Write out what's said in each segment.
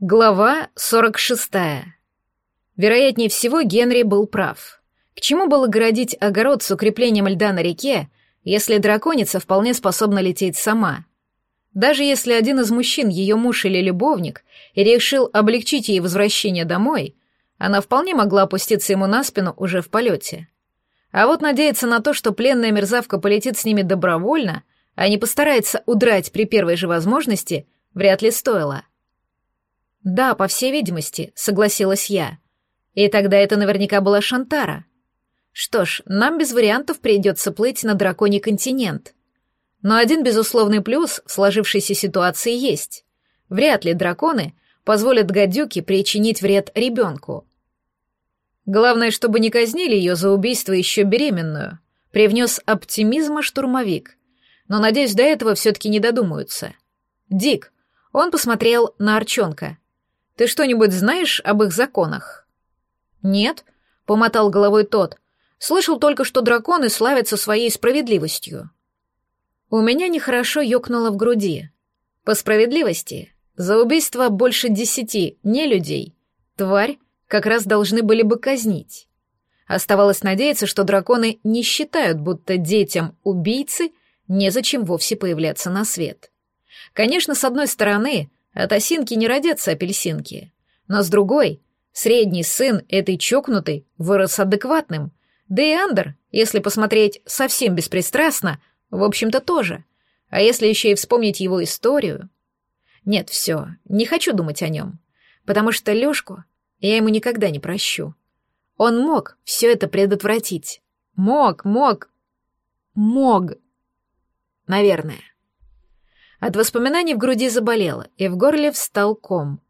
Глава 46. Вероятнее всего, Генри был прав. К чему было городить огород с укреплением льда на реке, если драконица вполне способна лететь сама? Даже если один из мужчин, ее муж или любовник, решил облегчить ей возвращение домой, она вполне могла опуститься ему на спину уже в полете. А вот надеяться на то, что пленная мерзавка полетит с ними добровольно, а не постарается удрать при первой же возможности, вряд ли стоило. «Да, по всей видимости», — согласилась я. И тогда это наверняка была Шантара. Что ж, нам без вариантов придется плыть на драконий континент. Но один безусловный плюс в сложившейся ситуации есть. Вряд ли драконы позволят гадюке причинить вред ребенку. Главное, чтобы не казнили ее за убийство еще беременную, привнес оптимизма штурмовик. Но, надеюсь, до этого все-таки не додумаются. Дик, он посмотрел на Арчонка — ты что-нибудь знаешь об их законах?» «Нет», — помотал головой тот. «Слышал только, что драконы славятся своей справедливостью». У меня нехорошо ёкнуло в груди. По справедливости, за убийство больше десяти не людей, тварь как раз должны были бы казнить. Оставалось надеяться, что драконы не считают, будто детям убийцы незачем вовсе появляться на свет. Конечно, с одной стороны, от осинки не родятся апельсинки. Но с другой, средний сын этой чокнутой вырос адекватным. Да и Андер, если посмотреть совсем беспристрастно, в общем-то тоже. А если еще и вспомнить его историю... Нет, все, не хочу думать о нем. Потому что Лешку я ему никогда не прощу. Он мог все это предотвратить. Мог, мог, мог. Наверное. От воспоминаний в груди заболело, и в горле встал ком.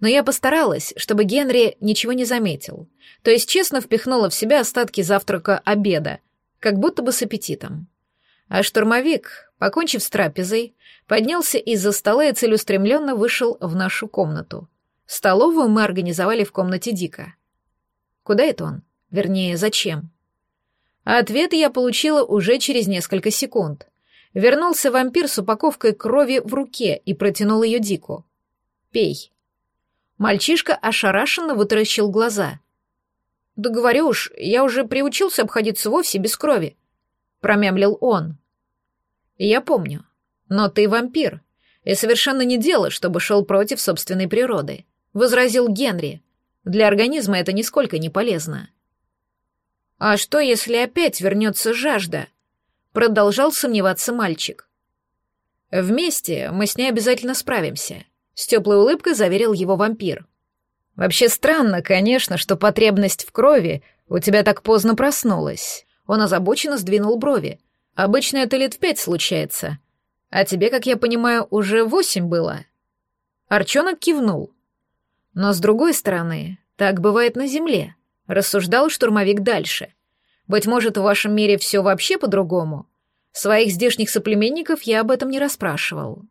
Но я постаралась, чтобы Генри ничего не заметил. То есть честно впихнула в себя остатки завтрака-обеда, как будто бы с аппетитом. А штурмовик, покончив с трапезой, поднялся из-за стола и целеустремленно вышел в нашу комнату. Столовую мы организовали в комнате Дика. Куда это он? Вернее, зачем? ответ я получила уже через несколько секунд — Вернулся вампир с упаковкой крови в руке и протянул ее Дику. «Пей». Мальчишка ошарашенно вытаращил глаза. «Да говорю уж, я уже приучился обходиться вовсе без крови», — промямлил он. «Я помню. Но ты вампир, и совершенно не дело, чтобы шел против собственной природы», — возразил Генри. «Для организма это нисколько не полезно». «А что, если опять вернется жажда?» Продолжал сомневаться мальчик. «Вместе мы с ней обязательно справимся», — с теплой улыбкой заверил его вампир. «Вообще странно, конечно, что потребность в крови у тебя так поздно проснулась». Он озабоченно сдвинул брови. «Обычно это лет в пять случается. А тебе, как я понимаю, уже восемь было». Арчонок кивнул. «Но с другой стороны, так бывает на Земле», — рассуждал штурмовик дальше. Быть может, в вашем мире все вообще по-другому? Своих здешних соплеменников я об этом не расспрашивал.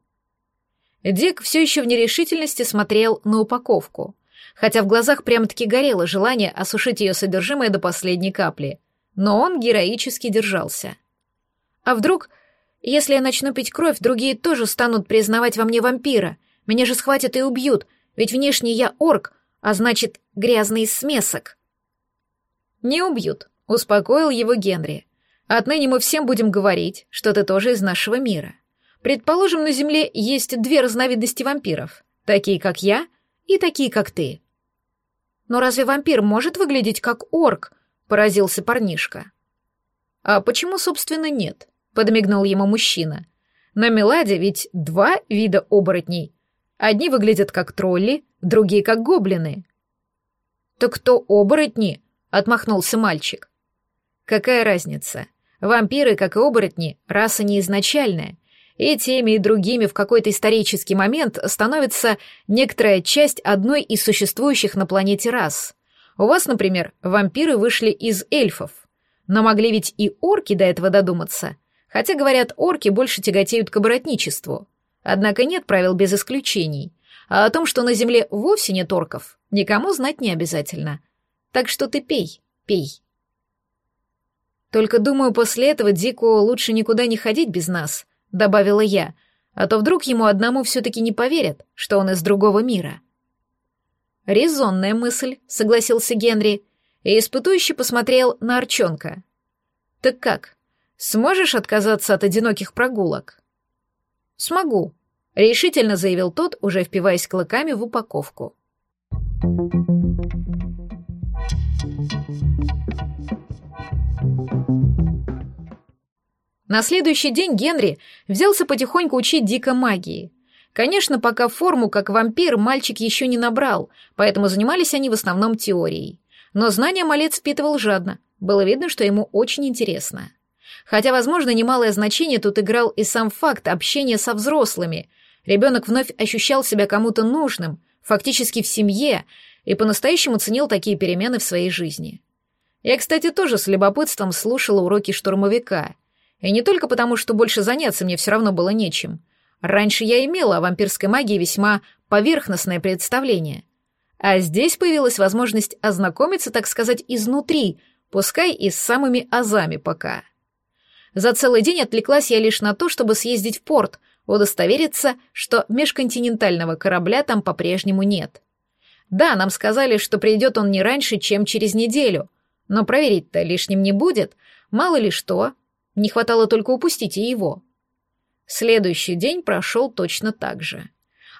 Дик все еще в нерешительности смотрел на упаковку, хотя в глазах прямо-таки горело желание осушить ее содержимое до последней капли, но он героически держался. А вдруг, если я начну пить кровь, другие тоже станут признавать во мне вампира, меня же схватят и убьют, ведь внешне я орк, а значит, грязный смесок. Не убьют, Успокоил его Генри. Отныне мы всем будем говорить, что ты тоже из нашего мира. Предположим, на Земле есть две разновидности вампиров, такие как я и такие как ты. Но разве вампир может выглядеть как орк? Поразился парнишка. А почему, собственно, нет? Подмигнул ему мужчина. На Меладе ведь два вида оборотней. Одни выглядят как тролли, другие как гоблины. Так кто оборотни? Отмахнулся мальчик. Какая разница? Вампиры, как и оборотни, раса не изначальная, и теми и другими в какой-то исторический момент становится некоторая часть одной из существующих на планете рас. У вас, например, вампиры вышли из эльфов. Но могли ведь и орки до этого додуматься. Хотя, говорят, орки больше тяготеют к оборотничеству. Однако нет правил без исключений. А о том, что на Земле вовсе нет орков, никому знать не обязательно. Так что ты пей, пей. Только думаю, после этого Дику лучше никуда не ходить без нас, добавила я, а то вдруг ему одному все-таки не поверят, что он из другого мира. Резонная мысль, согласился Генри, и испытующий посмотрел на Арчонка. Так как, сможешь отказаться от одиноких прогулок? Смогу, решительно заявил тот, уже впиваясь клыками в упаковку. На следующий день Генри взялся потихоньку учить Дика магии. Конечно, пока форму как вампир мальчик еще не набрал, поэтому занимались они в основном теорией. Но знания малец впитывал жадно, было видно, что ему очень интересно. Хотя, возможно, немалое значение тут играл и сам факт общения со взрослыми. Ребенок вновь ощущал себя кому-то нужным, фактически в семье, и по-настоящему ценил такие перемены в своей жизни. Я, кстати, тоже с любопытством слушала уроки штурмовика. И не только потому, что больше заняться мне все равно было нечем. Раньше я имела о вампирской магии весьма поверхностное представление. А здесь появилась возможность ознакомиться, так сказать, изнутри, пускай и с самыми азами пока. За целый день отвлеклась я лишь на то, чтобы съездить в порт, удостовериться, что межконтинентального корабля там по-прежнему нет. Да, нам сказали, что придет он не раньше, чем через неделю, но проверить-то лишним не будет, мало ли что. Не хватало только упустить и его. Следующий день прошел точно так же.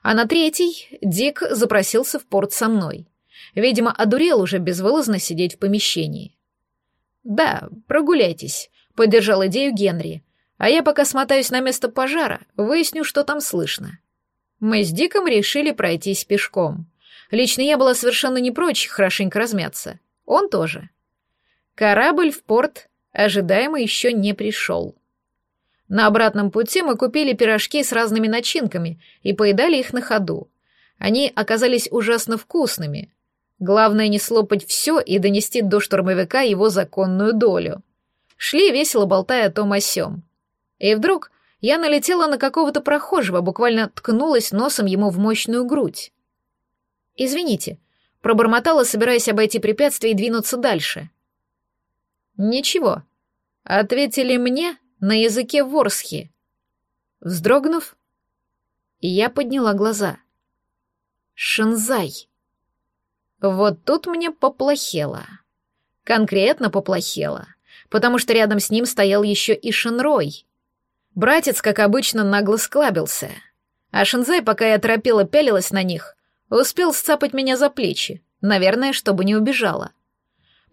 А на третий Дик запросился в порт со мной. Видимо, одурел уже безвылазно сидеть в помещении. «Да, прогуляйтесь», — поддержал идею Генри. «А я пока смотаюсь на место пожара, выясню, что там слышно». Мы с Диком решили пройтись пешком. Лично я была совершенно не прочь хорошенько размяться. Он тоже. Корабль в порт ожидаемо еще не пришел. На обратном пути мы купили пирожки с разными начинками и поедали их на ходу. Они оказались ужасно вкусными. Главное не слопать все и донести до штурмовика его законную долю. Шли, весело болтая о том о сём. И вдруг я налетела на какого-то прохожего, буквально ткнулась носом ему в мощную грудь. «Извините», — пробормотала, собираясь обойти препятствие и двинуться дальше. «Ничего», — ответили мне на языке ворсхи. Вздрогнув, я подняла глаза. Шанзай. Вот тут мне поплохело. Конкретно поплохело, потому что рядом с ним стоял еще и Шенрой. Братец, как обычно, нагло склабился. А Шанзай, пока я торопела пялилась на них, успел сцапать меня за плечи, наверное, чтобы не убежала.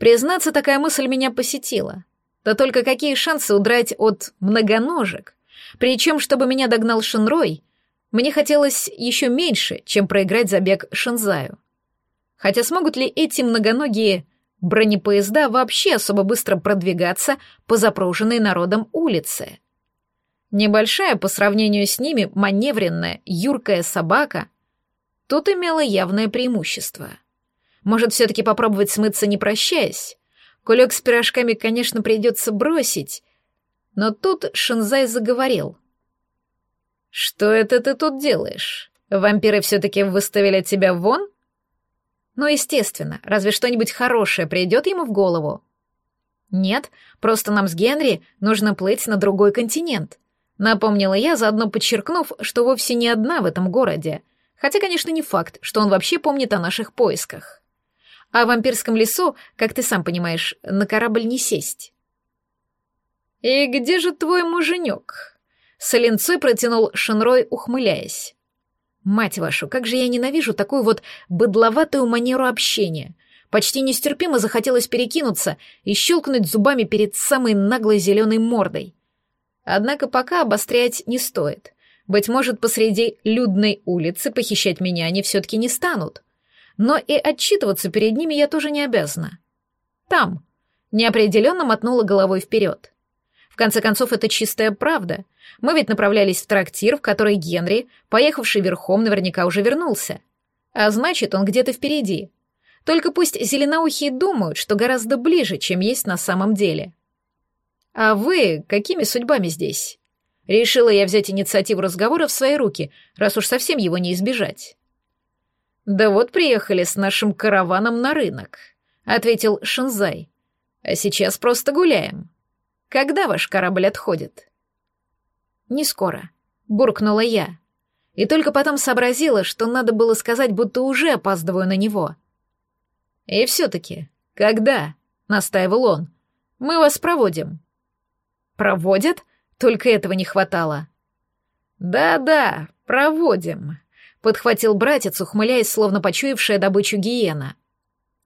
Признаться, такая мысль меня посетила. Да только какие шансы удрать от многоножек? Причем, чтобы меня догнал Шинрой, мне хотелось еще меньше, чем проиграть забег Шинзаю. Хотя смогут ли эти многоногие бронепоезда вообще особо быстро продвигаться по запруженной народом улице? Небольшая по сравнению с ними маневренная, юркая собака тут имела явное преимущество. Может, все-таки попробовать смыться, не прощаясь? Кулек с пирожками, конечно, придется бросить. Но тут Шинзай заговорил. «Что это ты тут делаешь? Вампиры все-таки выставили тебя вон?» «Ну, естественно, разве что-нибудь хорошее придет ему в голову?» «Нет, просто нам с Генри нужно плыть на другой континент», напомнила я, заодно подчеркнув, что вовсе не одна в этом городе, хотя, конечно, не факт, что он вообще помнит о наших поисках. А в вампирском лесу, как ты сам понимаешь, на корабль не сесть. «И где же твой муженек?» Соленцой протянул Шенрой, ухмыляясь. «Мать вашу, как же я ненавижу такую вот быдловатую манеру общения!» Почти нестерпимо захотелось перекинуться и щелкнуть зубами перед самой наглой зеленой мордой. Однако пока обострять не стоит. Быть может, посреди людной улицы похищать меня они все-таки не станут но и отчитываться перед ними я тоже не обязана. Там. Неопределенно мотнула головой вперед. В конце концов, это чистая правда. Мы ведь направлялись в трактир, в который Генри, поехавший верхом, наверняка уже вернулся. А значит, он где-то впереди. Только пусть зеленоухие думают, что гораздо ближе, чем есть на самом деле. А вы какими судьбами здесь? Решила я взять инициативу разговора в свои руки, раз уж совсем его не избежать. «Да вот приехали с нашим караваном на рынок», — ответил Шинзай. «А сейчас просто гуляем. Когда ваш корабль отходит?» «Не скоро», — буркнула я. и только потом сообразила, что надо было сказать, будто уже опаздываю на него. «И все-таки, когда?» — настаивал он. «Мы вас проводим». «Проводят?» Только этого не хватало. «Да-да, проводим», — подхватил братец, ухмыляясь, словно почуявшая добычу гиена.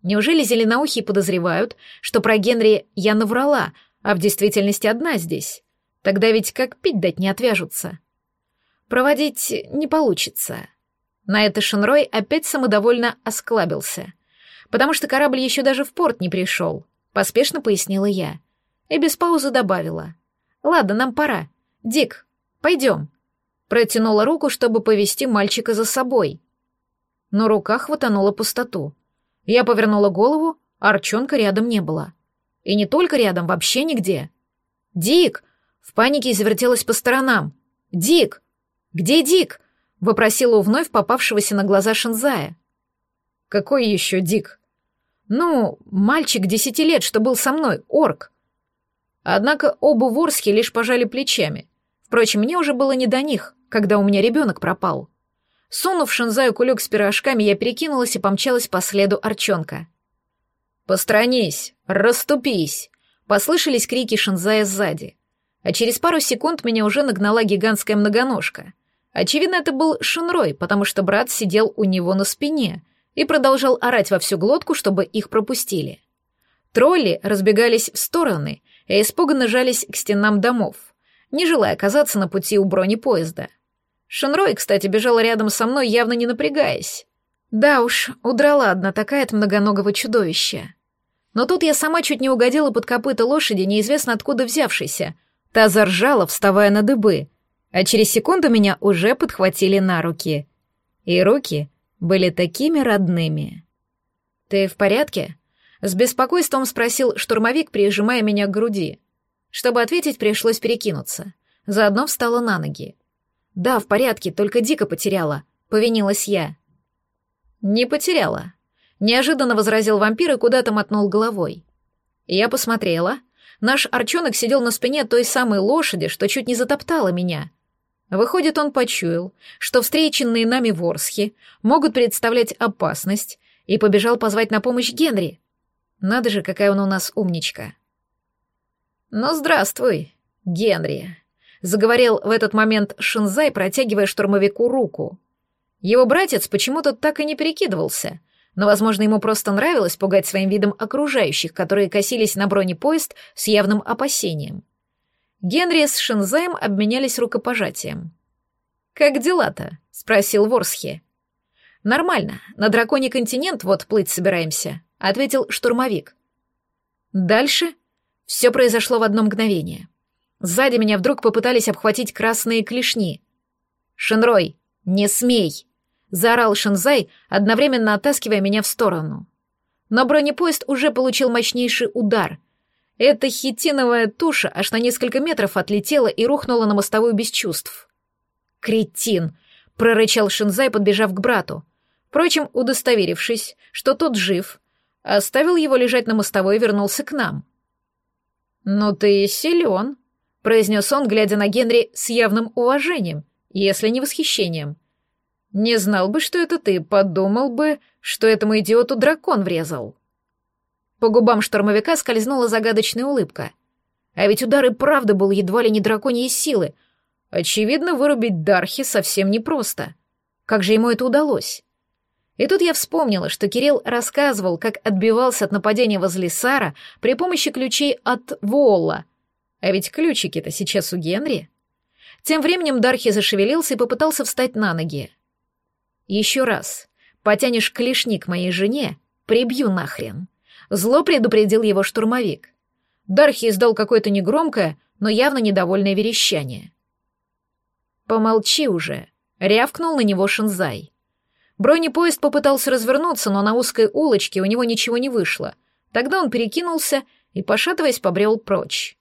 «Неужели зеленоухие подозревают, что про Генри я наврала, а в действительности одна здесь? Тогда ведь как пить дать не отвяжутся». «Проводить не получится». На это Шенрой опять самодовольно осклабился. «Потому что корабль еще даже в порт не пришел», — поспешно пояснила я. И без паузы добавила. Ладно, нам пора. Дик, пойдем. Протянула руку, чтобы повести мальчика за собой. Но рука хватанула пустоту. Я повернула голову, а Арчонка рядом не было. И не только рядом, вообще нигде. «Дик!» В панике завертелась по сторонам. «Дик! Где Дик?» — вопросила у вновь попавшегося на глаза Шинзая. «Какой еще Дик?» «Ну, мальчик десяти лет, что был со мной, орк. Однако оба ворски лишь пожали плечами. Впрочем, мне уже было не до них, когда у меня ребенок пропал. Сунув Шинзаю кулек с пирожками, я перекинулась и помчалась по следу Арчонка. «Постранись! Раступись!» Послышались крики Шинзая сзади. А через пару секунд меня уже нагнала гигантская многоножка. Очевидно, это был Шинрой, потому что брат сидел у него на спине и продолжал орать во всю глотку, чтобы их пропустили. Тролли разбегались в стороны — и испуганно жались к стенам домов, не желая оказаться на пути у бронепоезда. Шенрой, кстати, бежала рядом со мной, явно не напрягаясь. Да уж, удрала одна такая от многоногого чудовища. Но тут я сама чуть не угодила под копыта лошади, неизвестно откуда взявшейся. Та заржала, вставая на дыбы, а через секунду меня уже подхватили на руки. И руки были такими родными. «Ты в порядке?» С беспокойством спросил штурмовик, прижимая меня к груди. Чтобы ответить, пришлось перекинуться. Заодно встала на ноги. «Да, в порядке, только дико потеряла», — повинилась я. «Не потеряла», — неожиданно возразил вампир и куда-то мотнул головой. Я посмотрела. Наш арчонок сидел на спине той самой лошади, что чуть не затоптала меня. Выходит, он почуял, что встреченные нами ворсхи могут представлять опасность, и побежал позвать на помощь Генри. Надо же, какая он у нас умничка. «Ну, здравствуй, Генри», — заговорил в этот момент Шинзай, протягивая штурмовику руку. Его братец почему-то так и не перекидывался, но, возможно, ему просто нравилось пугать своим видом окружающих, которые косились на бронепоезд с явным опасением. Генри с Шинзаем обменялись рукопожатием. «Как дела-то?» — спросил Ворсхи. «Нормально. На драконий континент вот плыть собираемся ответил штурмовик. Дальше все произошло в одно мгновение. Сзади меня вдруг попытались обхватить красные клешни. «Шинрой, не смей!» — заорал Шинзай, одновременно оттаскивая меня в сторону. Но бронепоезд уже получил мощнейший удар. Эта хитиновая туша аж на несколько метров отлетела и рухнула на мостовую без чувств. «Кретин!» — прорычал Шинзай, подбежав к брату. Впрочем, удостоверившись, что тот жив, оставил его лежать на мостовой и вернулся к нам. «Ну ты силен», — произнес он, глядя на Генри с явным уважением, если не восхищением. «Не знал бы, что это ты, подумал бы, что этому идиоту дракон врезал». По губам штурмовика скользнула загадочная улыбка. А ведь удар и правда был едва ли не драконьей силы. Очевидно, вырубить Дархи совсем непросто. Как же ему это удалось? И тут я вспомнила, что Кирилл рассказывал, как отбивался от нападения возле Сара при помощи ключей от Волла. А ведь ключики-то сейчас у Генри. Тем временем Дархи зашевелился и попытался встать на ноги. «Еще раз. Потянешь клешни к моей жене, прибью нахрен». Зло предупредил его штурмовик. Дархи издал какое-то негромкое, но явно недовольное верещание. «Помолчи уже», — рявкнул на него Шинзай. Бронепоезд попытался развернуться, но на узкой улочке у него ничего не вышло. Тогда он перекинулся и, пошатываясь, побрел прочь.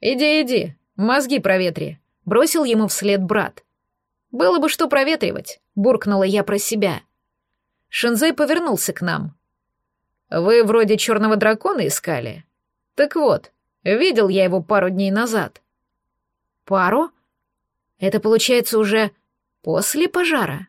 «Иди, иди, мозги проветри», — бросил ему вслед брат. «Было бы что проветривать», — буркнула я про себя. Шинзей повернулся к нам. «Вы вроде черного дракона искали? Так вот, видел я его пару дней назад». «Пару? Это получается уже После пожара.